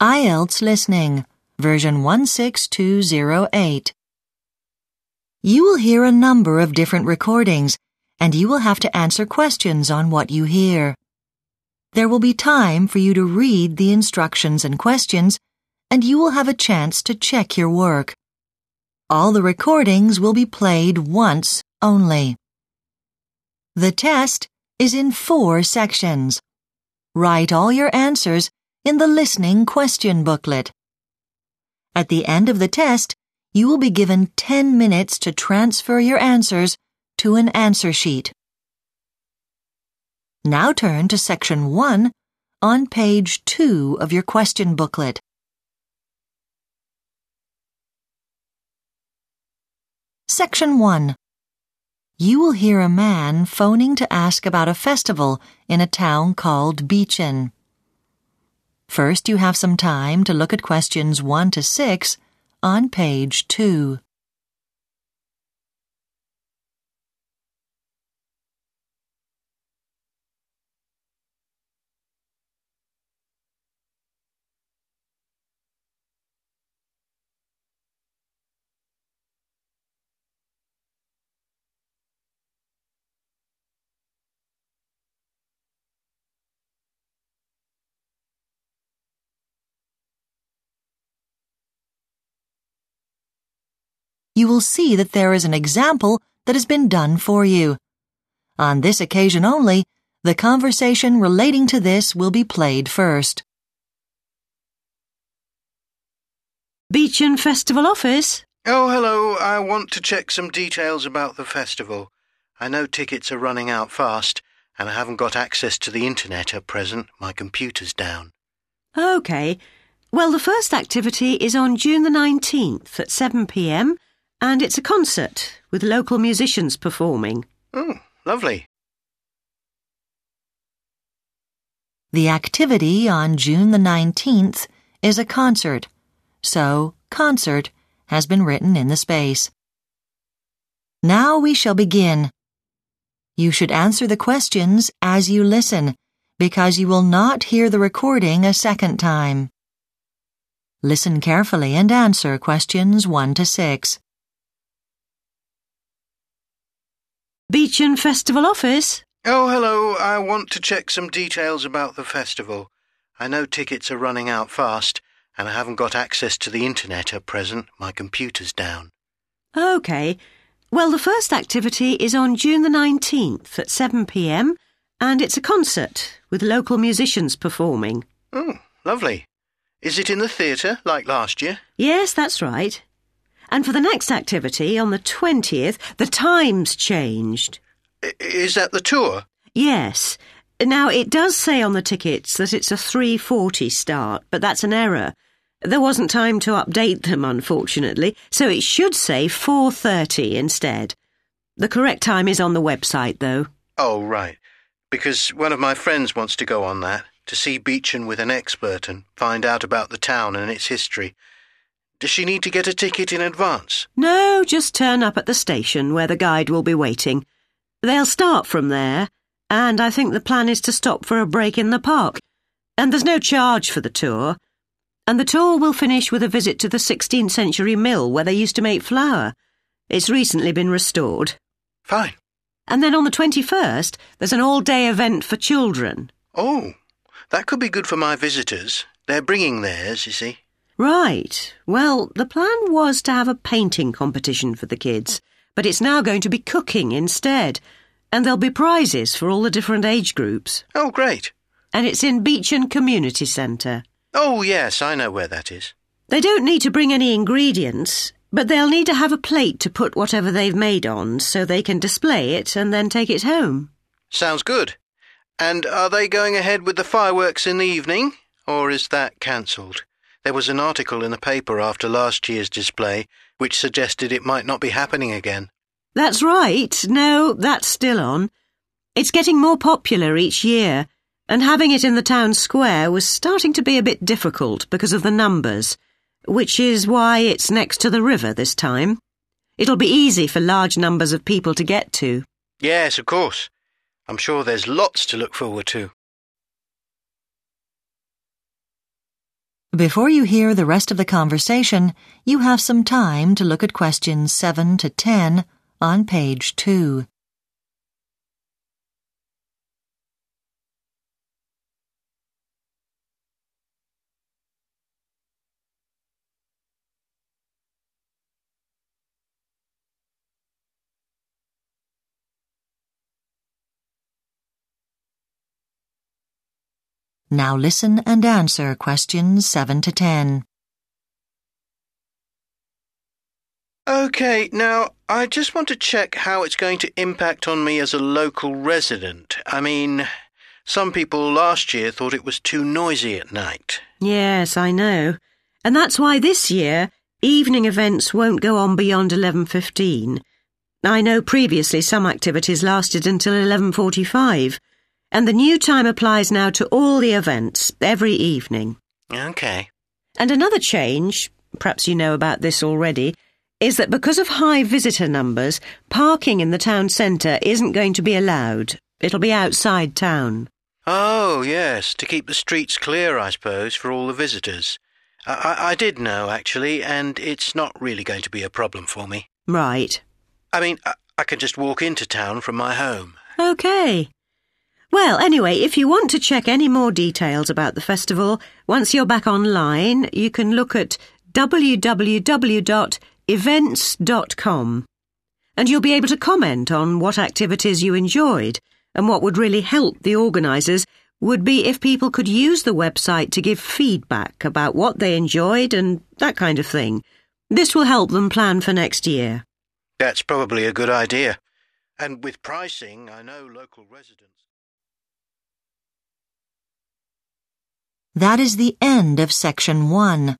IELTS Listening, version 16208. You will hear a number of different recordings, and you will have to answer questions on what you hear. There will be time for you to read the instructions and questions, and you will have a chance to check your work. All the recordings will be played once only. The test is in four sections. Write all your answers in the listening question booklet. At the end of the test, you will be given 10 minutes to transfer your answers to an answer sheet. Now turn to section 1 on page 2 of your question booklet. Section 1. You will hear a man phoning to ask about a festival in a town called Beechin. First, you have some time to look at questions 1 to 6 on page 2. You will see that there is an example that has been done for you. On this occasion only, the conversation relating to this will be played first. Beechin Festival Office? Oh, hello. I want to check some details about the festival. I know tickets are running out fast, and I haven't got access to the internet at present. My computer's down. OK. Well, the first activity is on June the 19th at 7pm and it's a concert with local musicians performing. Oh, lovely. The activity on June the 19th is a concert, so concert has been written in the space. Now we shall begin. You should answer the questions as you listen, because you will not hear the recording a second time. Listen carefully and answer questions 1 to 6. Beechin Festival Office? Oh, hello. I want to check some details about the festival. I know tickets are running out fast, and I haven't got access to the internet at present. My computer's down. OK. Well, the first activity is on June the 19th at 7pm, and it's a concert with local musicians performing. Oh, lovely. Is it in the theatre, like last year? Yes, that's right. And for the next activity, on the 20th, the time's changed. Is that the tour? Yes. Now, it does say on the tickets that it's a 3.40 start, but that's an error. There wasn't time to update them, unfortunately, so it should say 4.30 instead. The correct time is on the website, though. Oh, right. Because one of my friends wants to go on that, to see Beechin with an expert and find out about the town and its history. Does she need to get a ticket in advance? No, just turn up at the station where the guide will be waiting. They'll start from there, and I think the plan is to stop for a break in the park. And there's no charge for the tour. And the tour will finish with a visit to the 16th century mill where they used to make flour. It's recently been restored. Fine. And then on the 21st, there's an all day event for children. Oh, that could be good for my visitors. They're bringing theirs, you see. Right. Well, the plan was to have a painting competition for the kids, but it's now going to be cooking instead. And there'll be prizes for all the different age groups. Oh, great. And it's in Beechin Community Centre. Oh, yes, I know where that is. They don't need to bring any ingredients, but they'll need to have a plate to put whatever they've made on so they can display it and then take it home. Sounds good. And are they going ahead with the fireworks in the evening, or is that cancelled? There was an article in the paper after last year's display which suggested it might not be happening again. That's right. No, that's still on. It's getting more popular each year, and having it in the town square was starting to be a bit difficult because of the numbers, which is why it's next to the river this time. It'll be easy for large numbers of people to get to. Yes, of course. I'm sure there's lots to look forward to. Before you hear the rest of the conversation, you have some time to look at questions 7 to 10 on page 2. Now listen and answer questions 7 to 10. OK, now I just want to check how it's going to impact on me as a local resident. I mean, some people last year thought it was too noisy at night. Yes, I know. And that's why this year evening events won't go on beyond 11.15. I know previously some activities lasted until 11.45 and the new time applies now to all the events, every evening. OK. And another change, perhaps you know about this already, is that because of high visitor numbers, parking in the town centre isn't going to be allowed. It'll be outside town. Oh, yes, to keep the streets clear, I suppose, for all the visitors. I, I, I did know, actually, and it's not really going to be a problem for me. Right. I mean, I, I can just walk into town from my home. OK. Well, anyway, if you want to check any more details about the festival, once you're back online, you can look at www.events.com. And you'll be able to comment on what activities you enjoyed. And what would really help the organisers would be if people could use the website to give feedback about what they enjoyed and that kind of thing. This will help them plan for next year. That's probably a good idea. And with pricing, I know local residents. That is the end of section 1.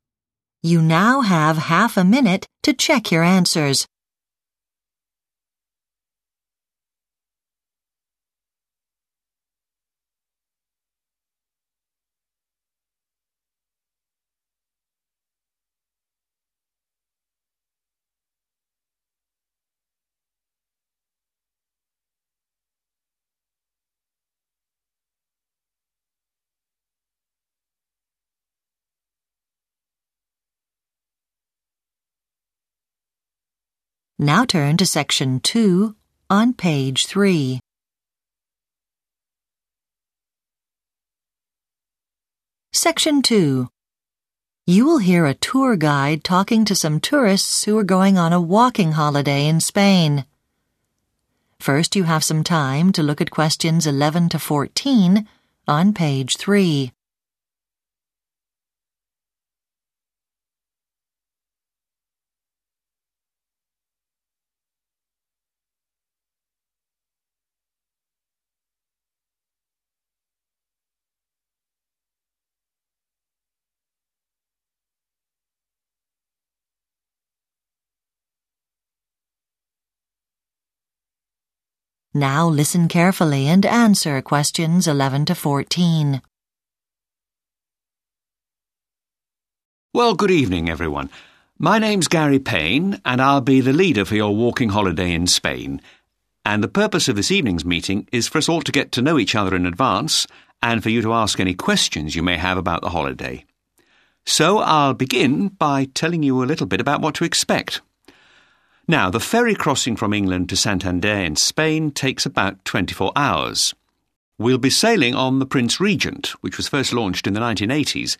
You now have half a minute to check your answers. Now turn to section 2 on page 3. Section 2. You will hear a tour guide talking to some tourists who are going on a walking holiday in Spain. First, you have some time to look at questions 11 to 14 on page 3. Now listen carefully and answer questions 11 to 14. Well, good evening, everyone. My name's Gary Payne, and I'll be the leader for your walking holiday in Spain. And the purpose of this evening's meeting is for us all to get to know each other in advance and for you to ask any questions you may have about the holiday. So I'll begin by telling you a little bit about what to expect. Now, the ferry crossing from England to Santander in Spain takes about 24 hours. We'll be sailing on the Prince Regent, which was first launched in the 1980s.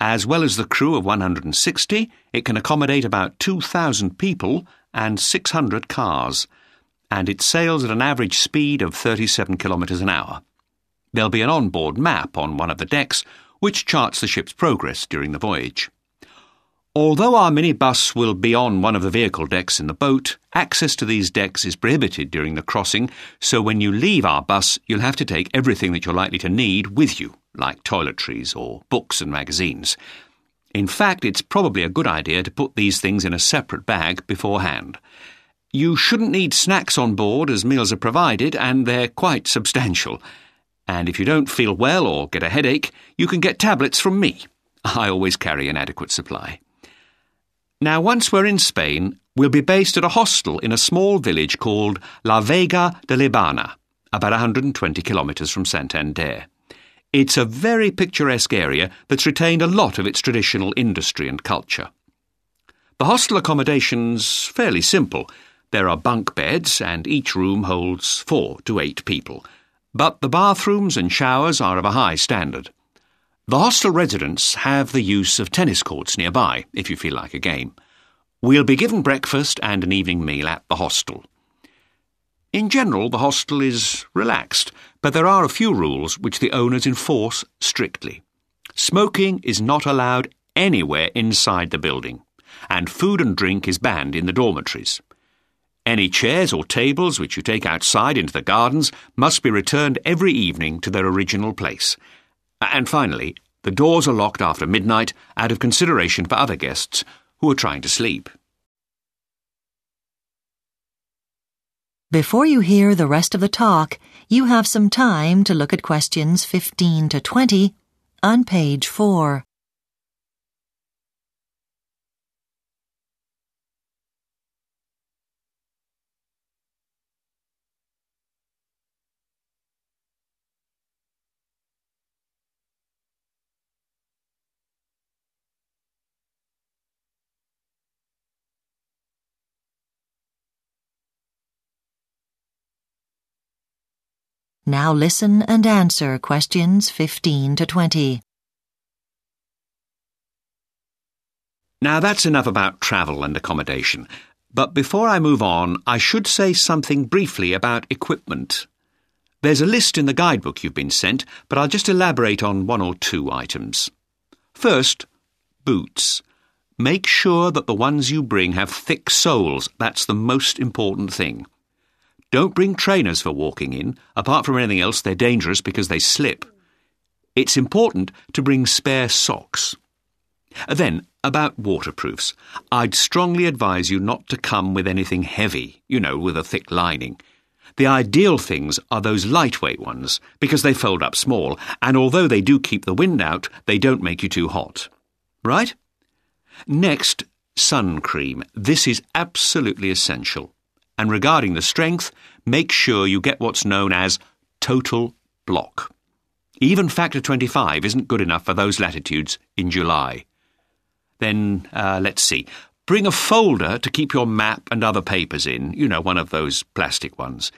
As well as the crew of 160, it can accommodate about 2,000 people and 600 cars, and it sails at an average speed of 37 kilometres an hour. There'll be an onboard map on one of the decks which charts the ship's progress during the voyage. Although our minibus will be on one of the vehicle decks in the boat, access to these decks is prohibited during the crossing, so when you leave our bus, you'll have to take everything that you're likely to need with you, like toiletries or books and magazines. In fact, it's probably a good idea to put these things in a separate bag beforehand. You shouldn't need snacks on board as meals are provided and they're quite substantial. And if you don't feel well or get a headache, you can get tablets from me. I always carry an adequate supply. Now, once we're in Spain, we'll be based at a hostel in a small village called La Vega de Liébana, about 120 kilometres from Santander. It's a very picturesque area that's retained a lot of its traditional industry and culture. The hostel accommodation's fairly simple. There are bunk beds, and each room holds four to eight people. But the bathrooms and showers are of a high standard. The hostel residents have the use of tennis courts nearby, if you feel like a game. We'll be given breakfast and an evening meal at the hostel. In general, the hostel is relaxed, but there are a few rules which the owners enforce strictly. Smoking is not allowed anywhere inside the building, and food and drink is banned in the dormitories. Any chairs or tables which you take outside into the gardens must be returned every evening to their original place, Uh, and finally, the doors are locked after midnight out of consideration for other guests who are trying to sleep. Before you hear the rest of the talk, you have some time to look at questions 15 to 20 on page 4. Now listen and answer questions 15 to 20. Now that's enough about travel and accommodation. But before I move on, I should say something briefly about equipment. There's a list in the guidebook you've been sent, but I'll just elaborate on one or two items. First, boots. Make sure that the ones you bring have thick soles. That's the most important thing. Don't bring trainers for walking in. Apart from anything else, they're dangerous because they slip. It's important to bring spare socks. Then, about waterproofs. I'd strongly advise you not to come with anything heavy, you know, with a thick lining. The ideal things are those lightweight ones, because they fold up small, and although they do keep the wind out, they don't make you too hot. Right? Next, sun cream. This is absolutely essential. And regarding the strength, make sure you get what's known as total block. Even factor 25 isn't good enough for those latitudes in July. Then, uh, let's see. Bring a folder to keep your map and other papers in, you know, one of those plastic ones.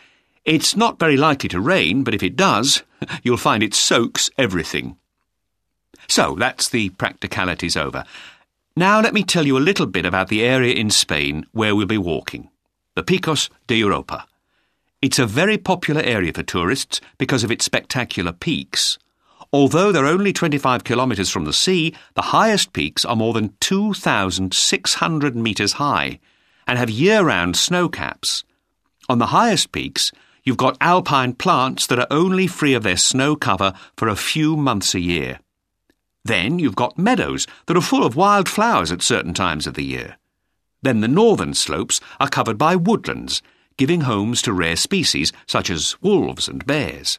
It's not very likely to rain, but if it does, you'll find it soaks everything. So, that's the practicalities over. Now let me tell you a little bit about the area in Spain where we'll be walking the Picos de Europa. It's a very popular area for tourists because of its spectacular peaks. Although they're only 25 kilometres from the sea, the highest peaks are more than 2,600 metres high and have year round snow caps. On the highest peaks, you've got alpine plants that are only free of their snow cover for a few months a year. Then you've got meadows that are full of wild flowers at certain times of the year. Then the northern slopes are covered by woodlands, giving homes to rare species such as wolves and bears.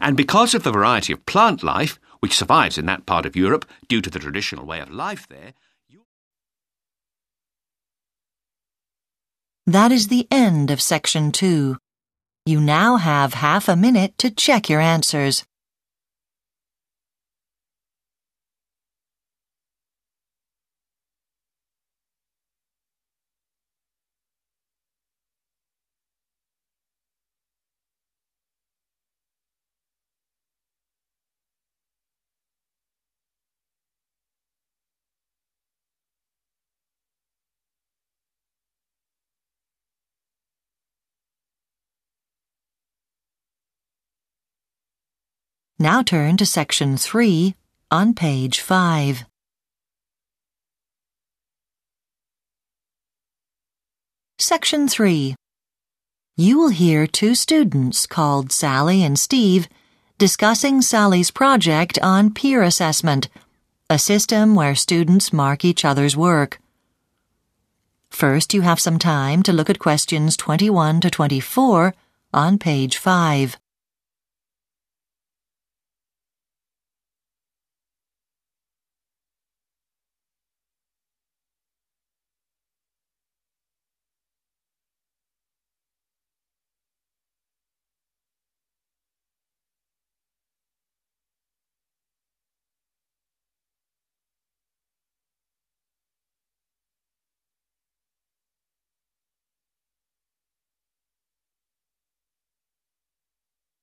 And because of the variety of plant life which survives in that part of Europe due to the traditional way of life there, That is the end of section 2. You now have half a minute to check your answers. Now turn to section 3 on page 5. Section 3. You will hear two students called Sally and Steve discussing Sally's project on peer assessment, a system where students mark each other's work. First, you have some time to look at questions 21 to 24 on page 5.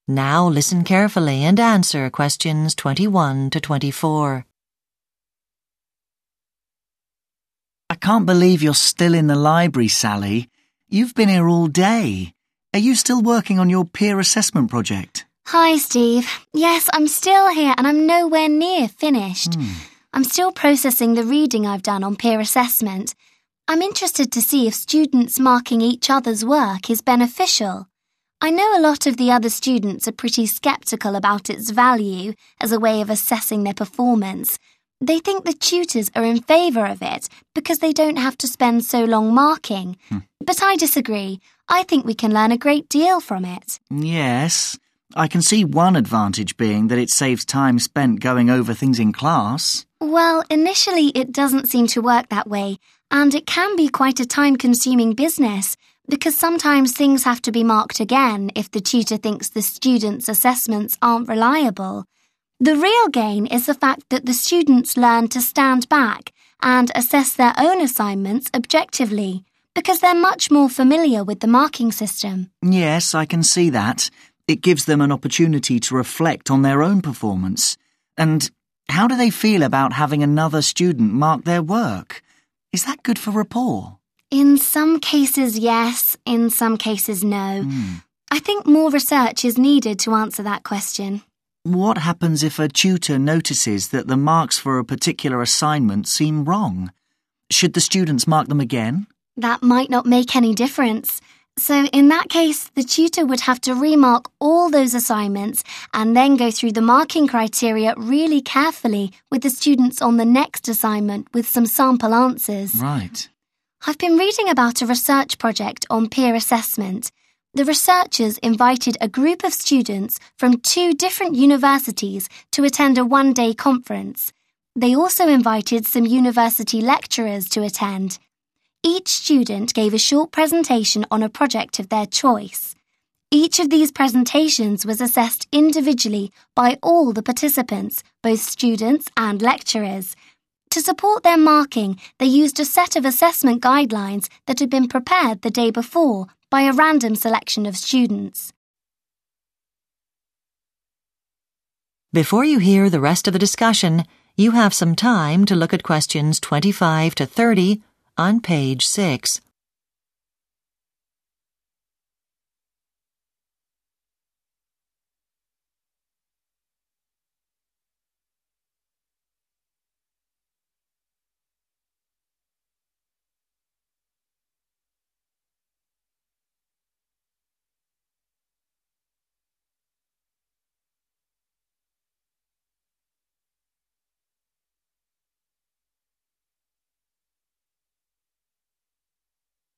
Now listen carefully and answer questions 21 to 24. I can't believe you're still in the library, Sally. You've been here all day. Are you still working on your peer assessment project? Hi, Steve. Yes, I'm still here and I'm nowhere near finished. Hmm. I'm still processing the reading I've done on peer assessment. I'm interested to see if students marking each other's work is beneficial. I know a lot of the other students are pretty skeptical about its value as a way of assessing their performance. They think the tutors are in favour of it because they don't have to spend so long marking. Hmm. But I disagree. I think we can learn a great deal from it. Yes. I can see one advantage being that it saves time spent going over things in class. Well, initially it doesn't seem to work that way, and it can be quite a time consuming business because sometimes things have to be marked again if the tutor thinks the students' assessments aren't reliable. The real gain is the fact that the students learn to stand back and assess their own assignments objectively because they're much more familiar with the marking system. Yes, I can see that. It gives them an opportunity to reflect on their own performance. And how do they feel about having another student mark their work? Is that good for rapport? In some cases, yes. In some cases, no. Hmm. I think more research is needed to answer that question. What happens if a tutor notices that the marks for a particular assignment seem wrong? Should the students mark them again? That might not make any difference. So, in that case, the tutor would have to remark all those assignments and then go through the marking criteria really carefully with the students on the next assignment with some sample answers. Right. I've been reading about a research project on peer assessment. The researchers invited a group of students from two different universities to attend a one day conference. They also invited some university lecturers to attend. Each student gave a short presentation on a project of their choice. Each of these presentations was assessed individually by all the participants, both students and lecturers. To support their marking, they used a set of assessment guidelines that had been prepared the day before by a random selection of students. Before you hear the rest of the discussion, you have some time to look at questions 25 to 30 on page 6.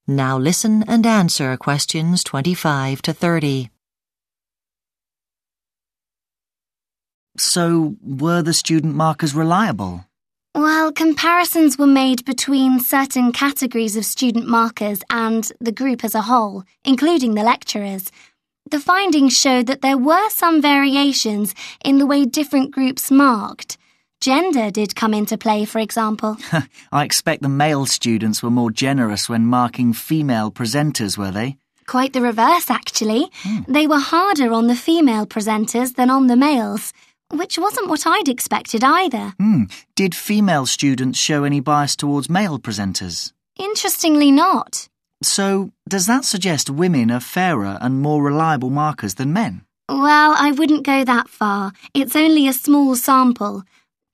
Now listen and answer questions 25 to 30. So, were the student markers reliable? Well, comparisons were made between certain categories of student markers and the group as a whole, including the lecturers. The findings showed that there were some variations in the way different groups marked. Gender did come into play, for example. I expect the male students were more generous when marking female presenters, were they? Quite the reverse, actually. They were harder on the female presenters than on the males, which wasn't what I'd expected either. Hmm. Did female students show any bias towards male presenters? Interestingly, not. So, does that suggest women are fairer and more reliable markers than men? Well, I wouldn't go that far. It's only a small sample.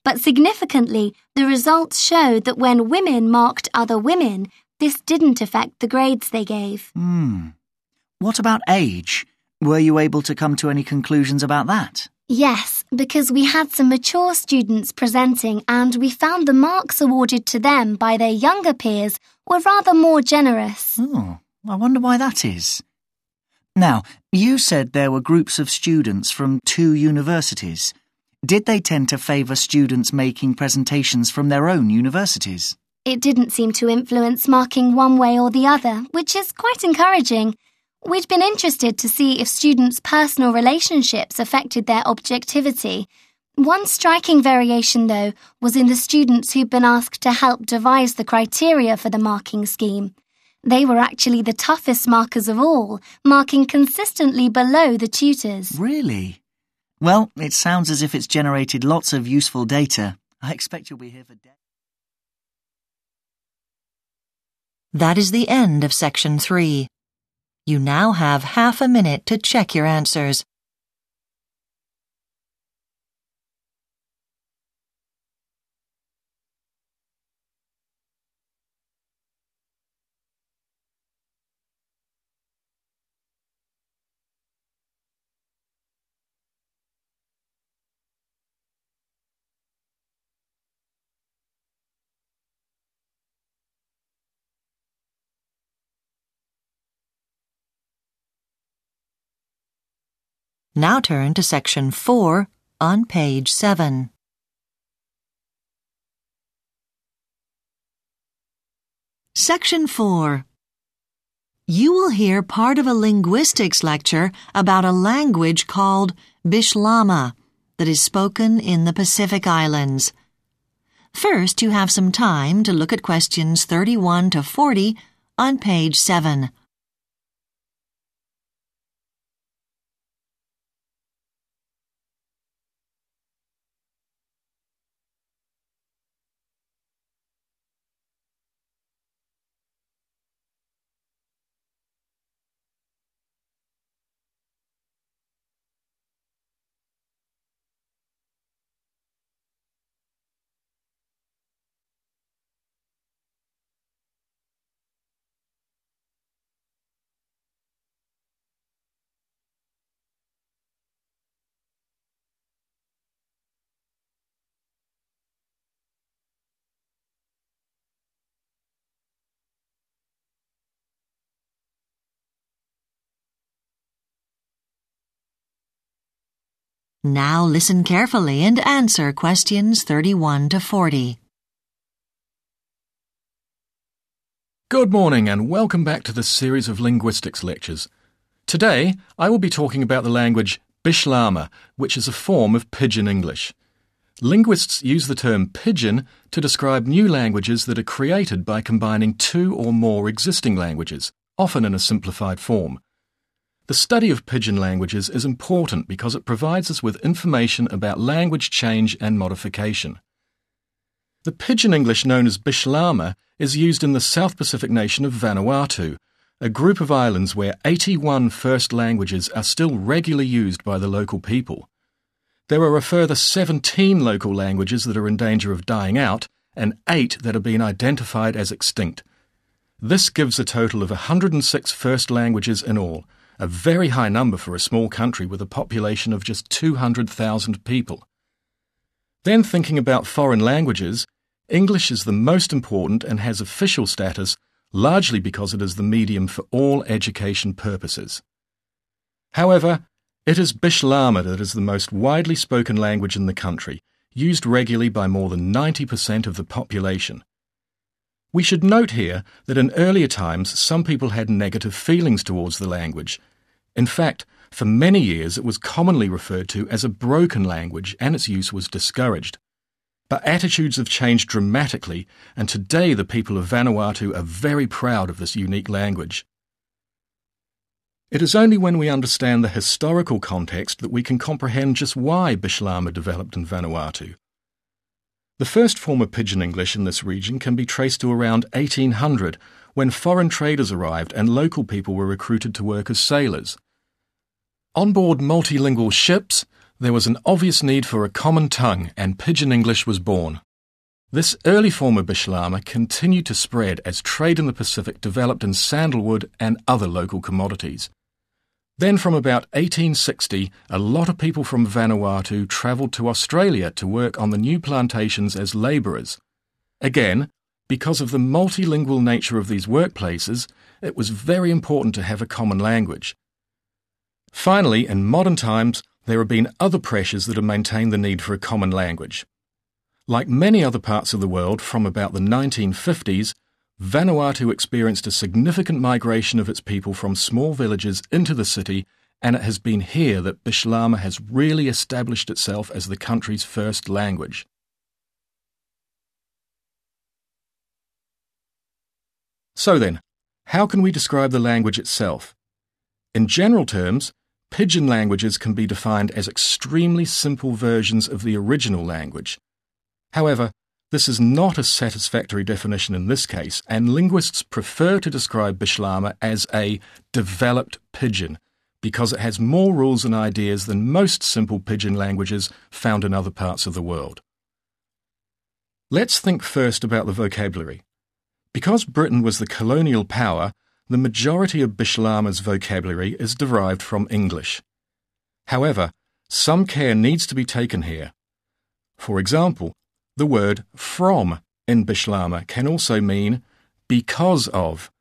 But significantly, the results showed that when women marked other women, this didn't affect the grades they gave. Hmm. What about age? Were you able to come to any conclusions about that? Yes, because we had some mature students presenting and we found the marks awarded to them by their younger peers were rather more generous. Oh, I wonder why that is. Now, you said there were groups of students from two universities. Did they tend to favour students making presentations from their own universities? It didn't seem to influence marking one way or the other, which is quite encouraging. We'd been interested to see if students' personal relationships affected their objectivity. One striking variation, though, was in the students who'd been asked to help devise the criteria for the marking scheme. They were actually the toughest markers of all, marking consistently below the tutors. Really? Well, it sounds as if it's generated lots of useful data. I expect you'll be here for days. That is the end of section three. You now have half a minute to check your answers. Now turn to section 4 on page 7. Section 4. You will hear part of a linguistics lecture about a language called Bislama that is spoken in the Pacific Islands. First, you have some time to look at questions 31 to 40 on page 7. Now listen carefully and answer questions 31 to 40. Good morning and welcome back to this series of linguistics lectures. Today, I will be talking about the language Bislama, which is a form of Pidgin English. Linguists use the term pidgin to describe new languages that are created by combining two or more existing languages, often in a simplified form. The study of pidgin languages is important because it provides us with information about language change and modification. The pidgin English known as Bislama is used in the South Pacific nation of Vanuatu, a group of islands where 81 first languages are still regularly used by the local people. There are a further 17 local languages that are in danger of dying out and 8 that have been identified as extinct. This gives a total of 106 first languages in all a very high number for a small country with a population of just 200,000 people. Then thinking about foreign languages, English is the most important and has official status largely because it is the medium for all education purposes. However, it is Bislama that is the most widely spoken language in the country, used regularly by more than 90% of the population. We should note here that in earlier times some people had negative feelings towards the language. In fact, for many years it was commonly referred to as a broken language and its use was discouraged. But attitudes have changed dramatically, and today the people of Vanuatu are very proud of this unique language. It is only when we understand the historical context that we can comprehend just why Bislama developed in Vanuatu. The first form of Pidgin English in this region can be traced to around 1800, when foreign traders arrived and local people were recruited to work as sailors. On board multilingual ships, there was an obvious need for a common tongue, and Pidgin English was born. This early form of Bislama continued to spread as trade in the Pacific developed in sandalwood and other local commodities. Then, from about 1860, a lot of people from Vanuatu travelled to Australia to work on the new plantations as labourers. Again, because of the multilingual nature of these workplaces, it was very important to have a common language. Finally, in modern times, there have been other pressures that have maintained the need for a common language. Like many other parts of the world from about the 1950s, Vanuatu experienced a significant migration of its people from small villages into the city, and it has been here that Bislama has really established itself as the country's first language. So then, how can we describe the language itself? In general terms, pidgin languages can be defined as extremely simple versions of the original language. However, this is not a satisfactory definition in this case, and linguists prefer to describe Bislama as a developed pidgin because it has more rules and ideas than most simple pidgin languages found in other parts of the world. Let's think first about the vocabulary. Because Britain was the colonial power, the majority of Bislama's vocabulary is derived from English. However, some care needs to be taken here. For example, the word from in Bislama can also mean because of,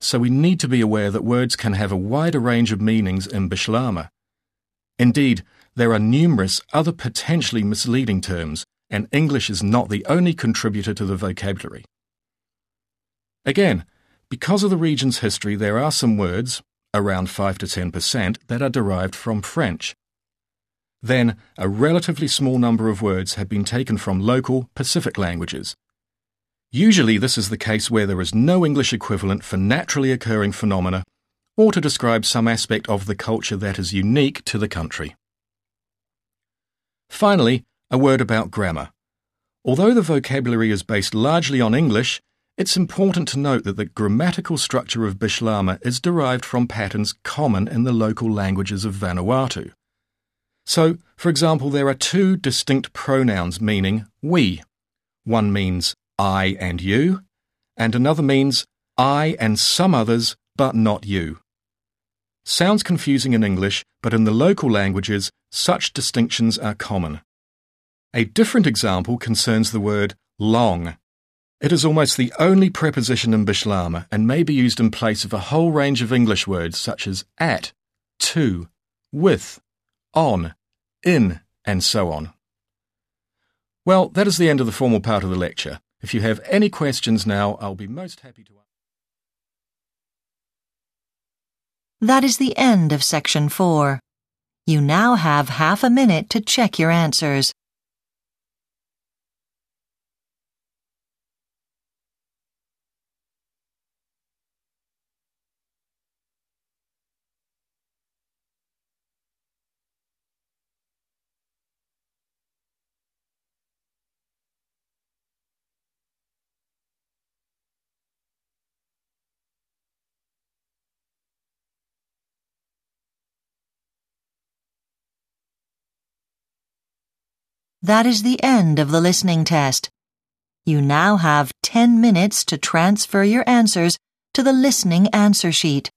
so we need to be aware that words can have a wider range of meanings in Bislama. Indeed, there are numerous other potentially misleading terms, and English is not the only contributor to the vocabulary. Again, because of the region's history, there are some words, around 5 to 10%, that are derived from French. Then, a relatively small number of words have been taken from local Pacific languages. Usually, this is the case where there is no English equivalent for naturally occurring phenomena or to describe some aspect of the culture that is unique to the country. Finally, a word about grammar. Although the vocabulary is based largely on English, it's important to note that the grammatical structure of Bislama is derived from patterns common in the local languages of Vanuatu. So, for example, there are two distinct pronouns meaning we. One means I and you, and another means I and some others, but not you. Sounds confusing in English, but in the local languages, such distinctions are common. A different example concerns the word long. It is almost the only preposition in Bislama and may be used in place of a whole range of English words such as at, to, with, on, in, and so on. Well, that is the end of the formal part of the lecture. If you have any questions now, I'll be most happy to answer. That is the end of section 4. You now have half a minute to check your answers. That is the end of the listening test. You now have 10 minutes to transfer your answers to the listening answer sheet.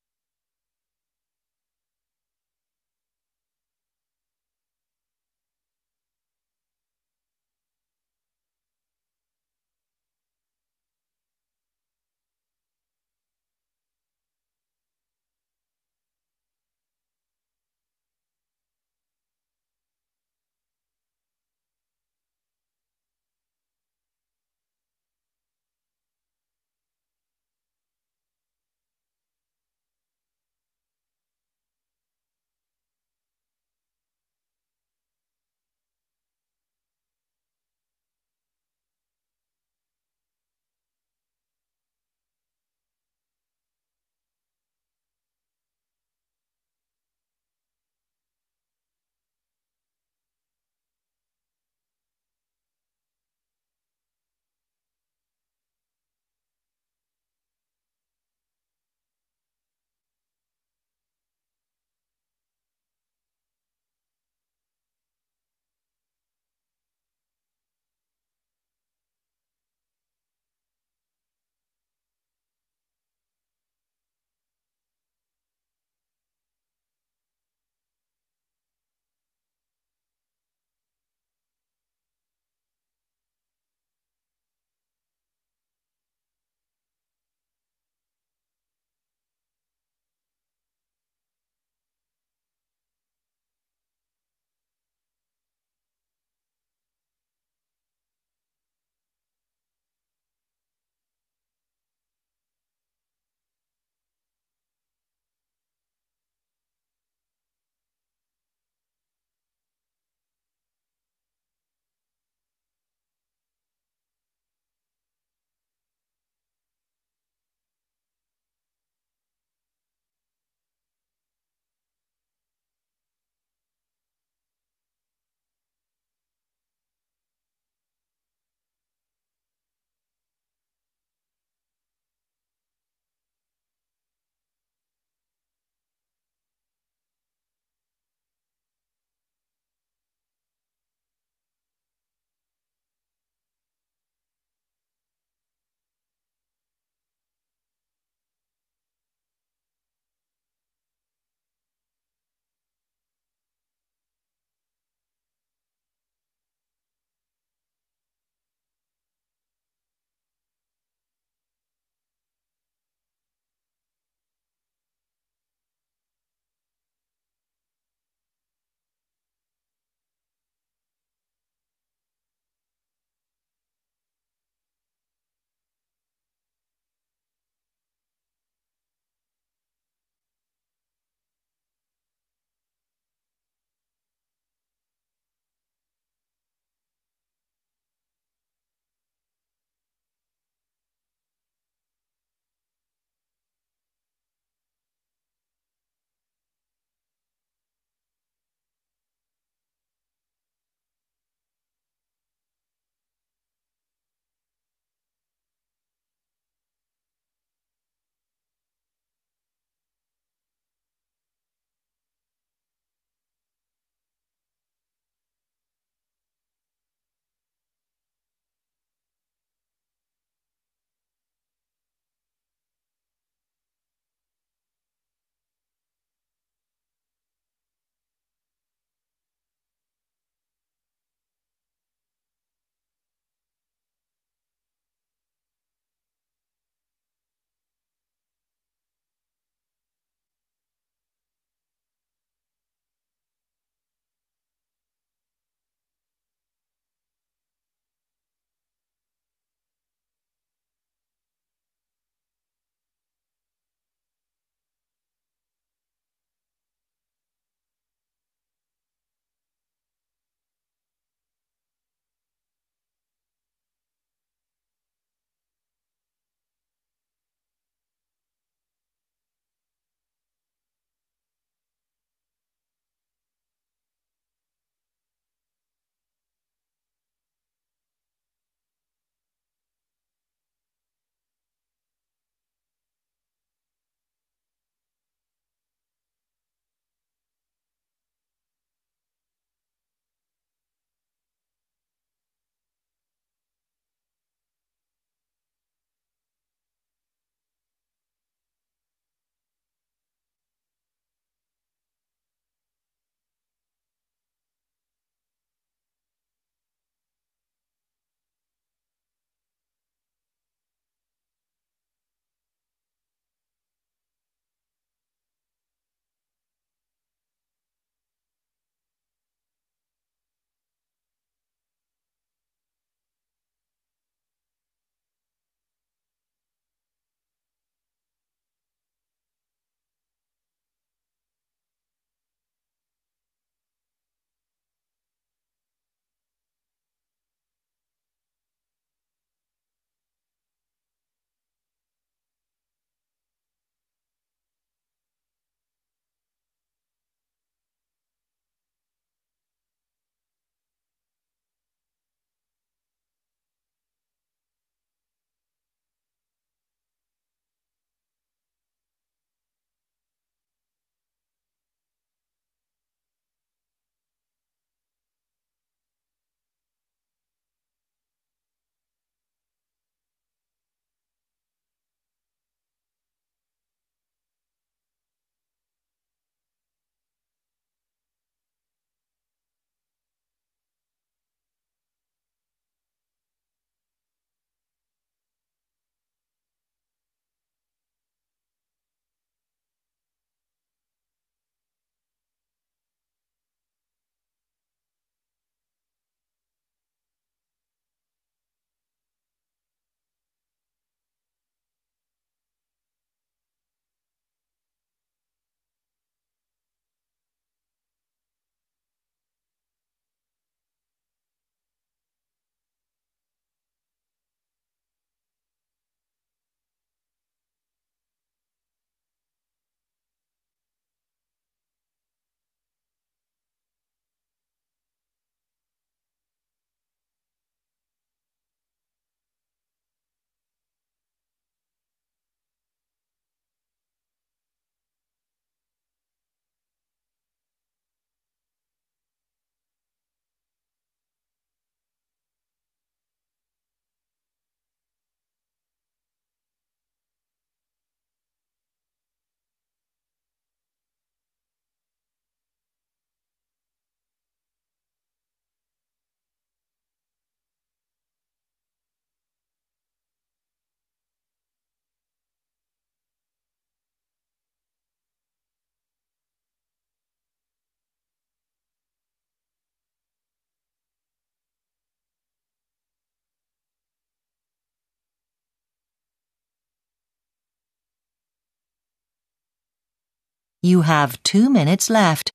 You have two minutes left.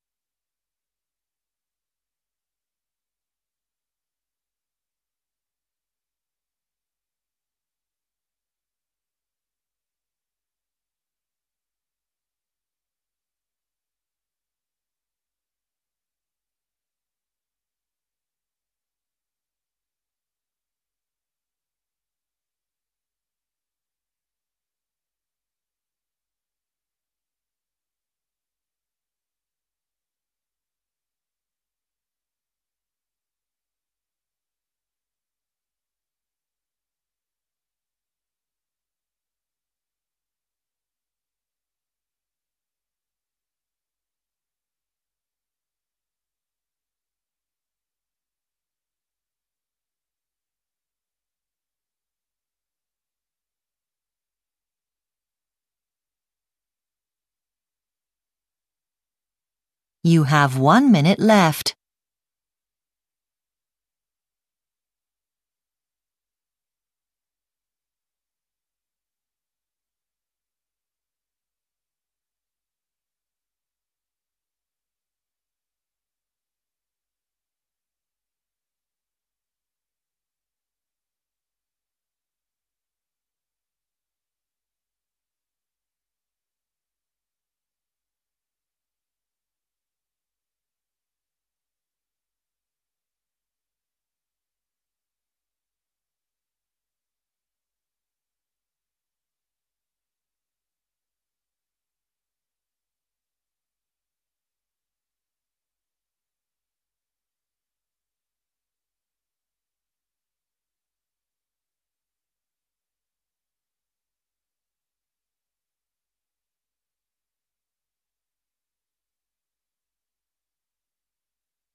You have one minute left.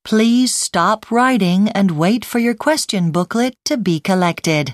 Please stop writing and wait for your question booklet to be collected.